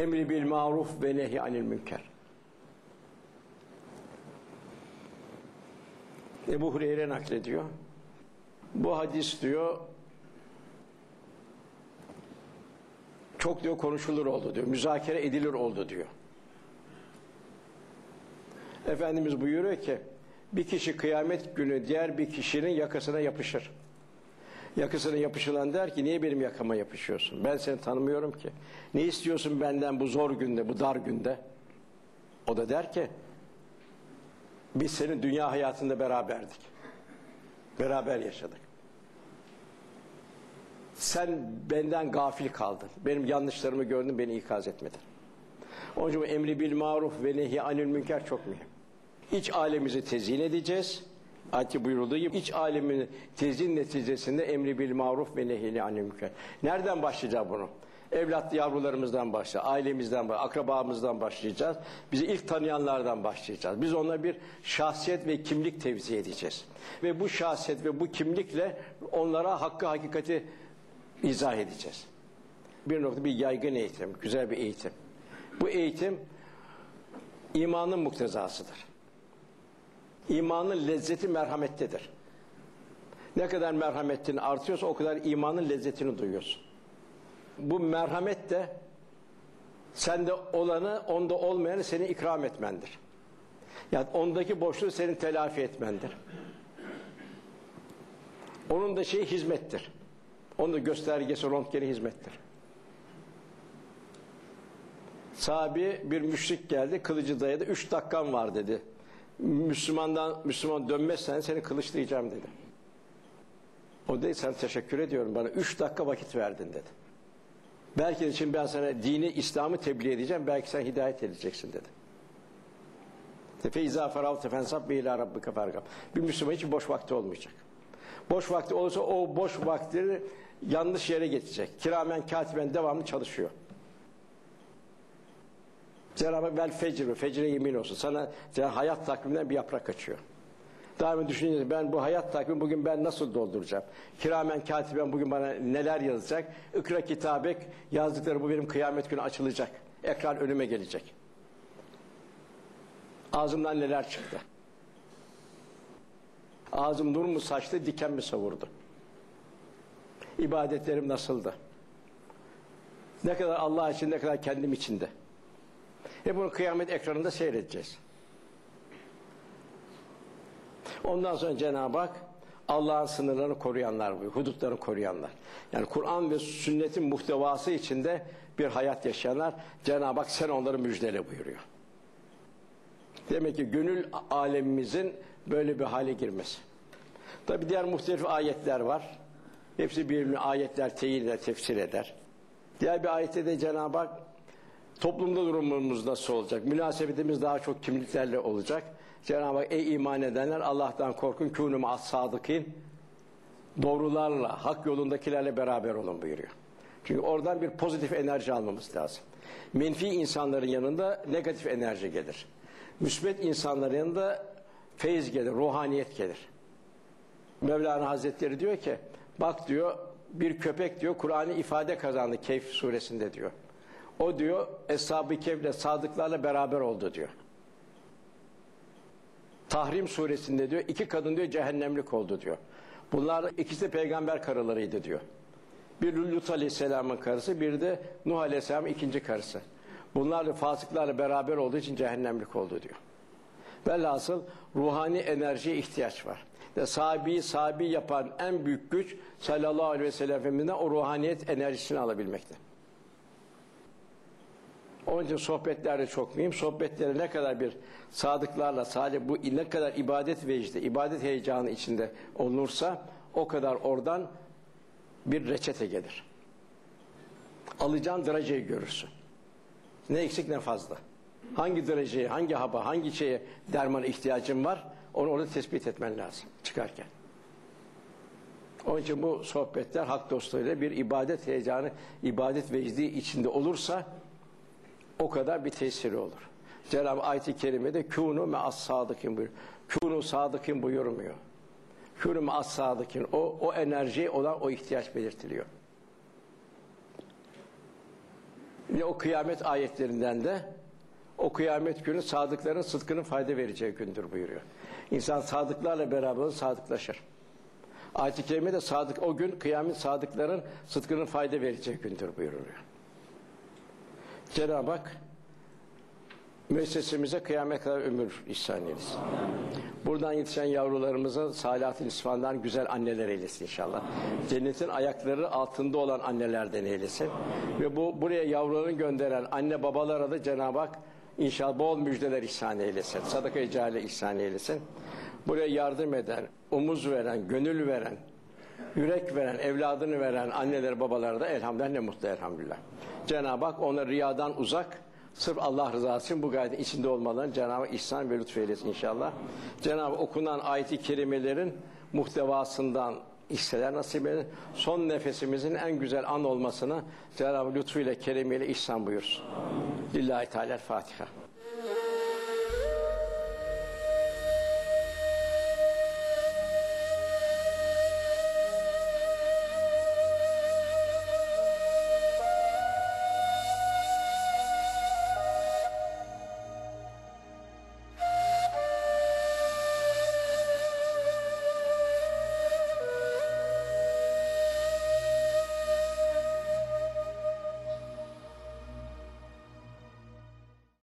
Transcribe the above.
Emri bil maruf ve nehi anil münker. Ebu Hureyre naklediyor. Bu hadis diyor çok diyor konuşulur oldu diyor. Müzakere edilir oldu diyor. Efendimiz buyuruyor ki bir kişi kıyamet günü diğer bir kişinin yakasına yapışır. Yakasına yapışılan der ki niye benim yakama yapışıyorsun? Ben seni tanımıyorum ki. Ne istiyorsun benden bu zor günde, bu dar günde? O da der ki biz senin dünya hayatında beraberdik. Beraber yaşadık. Sen benden gafil kaldın. Benim yanlışlarımı gördün, beni ikaz etmedin. Onun için emri bil maruf ve nehi anil münker çok mühim. İç alemizi tezyin edeceğiz. Ayette buyurulduğu gibi iç alemin tezyin neticesinde emri bil maruf ve nehi anil münker. Nereden başlayacağız bunu? Evlatlı yavrularımızdan başla, ailemizden başla, akrabamızdan başlayacağız. Bizi ilk tanıyanlardan başlayacağız. Biz ona bir şahsiyet ve kimlik tevzi edeceğiz. Ve bu şahsiyet ve bu kimlikle onlara hakkı hakikati izah edeceğiz. Bir nokta bir yaygın eğitim, güzel bir eğitim. Bu eğitim imanın muktezasıdır. İmanın lezzeti merhamettedir. Ne kadar merhametin artıyorsa o kadar imanın lezzetini duyuyorsun. Bu merhamet de sende olanı, onda olmayanı seni ikram etmendir. Yani ondaki boşluğu senin telafi etmendir. Onun da şeyi hizmettir. Onun da göstergesi, röntgeni hizmettir. Sahabi bir müşrik geldi, kılıcı dayadı, üç dakikan var dedi. Müslümandan Müslüman dönmezsen seni kılıçlayacağım dedi. O değil sen teşekkür ediyorum bana üç dakika vakit verdin dedi. Belki şimdi ben sana dini, İslam'ı tebliğ edeceğim. Belki sen hidayet edeceksin dedi. Feyza ferav tefensab bi ila rabbika fergab. Bir Müslüman için boş vakti olmayacak. Boş vakti olursa o boş vaktini yanlış yere geçecek. Kiramen katiben devamlı çalışıyor. Cenab-ı Hak vel fecr, fecre yemin olsun. Sana hayat takviminden bir yaprak açıyor. Daima düşüneceğiz ben bu hayat takvimi bugün ben nasıl dolduracağım? Kiramen katiben bugün bana neler yazacak? Ikra kitabek yazdıkları bu benim kıyamet günü açılacak. Ekran önüme gelecek. Ağzımdan neler çıktı? Ağzım nur mu saçtı, diken mi savurdu? İbadetlerim nasıldı? Ne kadar Allah için, ne kadar kendim içinde. Ve bunu kıyamet ekranında seyredeceğiz. Ondan sonra Cenab-ı Hak Allah'ın sınırlarını koruyanlar hudutlarını koruyanlar. Yani Kur'an ve sünnetin muhtevası içinde bir hayat yaşayanlar Cenab-ı Hak sen onları müjdele buyuruyor. Demek ki gönül alemimizin böyle bir hale girmesi. Tabi diğer muhtelif ayetler var. Hepsi birbirini ayetler teyit tefsir eder. Diğer bir ayette de Cenab-ı Hak toplumda durumumuz nasıl olacak? Münasebetimiz daha çok kimliklerle olacak. Cenab-ı Hak ey iman edenler Allah'tan korkun kûnum as sadıkin doğrularla, hak yolundakilerle beraber olun buyuruyor. Çünkü oradan bir pozitif enerji almamız lazım. Menfi insanların yanında negatif enerji gelir. Müsbet insanların yanında feyiz gelir, ruhaniyet gelir. Mevlana Hazretleri diyor ki, bak diyor bir köpek diyor Kur'an'ı ifade kazandı Keyf suresinde diyor. O diyor Eshab-ı Kehf'le sadıklarla beraber oldu diyor. Tahrim suresinde diyor iki kadın diyor cehennemlik oldu diyor. Bunlar ikisi de peygamber karılarıydı diyor. Bir Lut Aleyhisselam'ın karısı, bir de Nuh Aleyhisselam'ın ikinci karısı. Bunlar da fasıklarla beraber olduğu için cehennemlik oldu diyor. Velhasıl ruhani enerjiye ihtiyaç var. Ve sahibi sahibi yapan en büyük güç sallallahu aleyhi ve sellem Efendimiz'den o ruhaniyet enerjisini alabilmekte. Onun için sohbetlerde çok mühim. Sohbetleri ne kadar bir sadıklarla sadece bu ne kadar ibadet vecdi, ibadet heyecanı içinde olursa o kadar oradan bir reçete gelir. Alacağın dereceyi görürsün. Ne eksik ne fazla. Hangi dereceye, hangi haba, hangi şeye dermana ihtiyacın var onu orada tespit etmen lazım çıkarken. Onun için bu sohbetler hak dostlarıyla bir ibadet heyecanı, ibadet vecdi içinde olursa o kadar bir tesiri olur. Cenab-ı ayet-i kerimede kûnu me as sadıkin buyuruyor. Kûnu sadıkin buyurmuyor. Kûnu me as sadıkin. O, o enerji olan o ihtiyaç belirtiliyor. Ve o kıyamet ayetlerinden de o kıyamet günü sadıkların sıdkının fayda vereceği gündür buyuruyor. İnsan sadıklarla beraber sadıklaşır. Ayet-i Kerime de sadık o gün kıyamet sadıkların sıdkının fayda vereceği gündür buyuruluyor. Cenab-ı Hak müessesemize kıyamet kadar ömür ihsan eylesin. Buradan yetişen yavrularımıza salihat-ı isfandan güzel anneler eylesin inşallah. Cennetin ayakları altında olan annelerden eylesin. Ve bu buraya yavrularını gönderen anne babalara da Cenab-ı Hak inşallah bol müjdeler ihsan eylesin. Sadaka-i ihsan eylesin. Buraya yardım eden, omuz veren, gönül veren, yürek veren, evladını veren anneler babalara da elhamdülillah ne mutlu elhamdülillah. Cenab-ı Hak onları riyadan uzak, sırf Allah rızası için bu gayetin içinde olmalarını Cenab-ı ihsan ve lütfeylesin inşallah. Cenab-ı okunan ayet-i kerimelerin muhtevasından hisseler nasip edin. Son nefesimizin en güzel an olmasını Cenab-ı lütfuyla, keremiyle ihsan buyursun. Lillahi Teala Fatiha.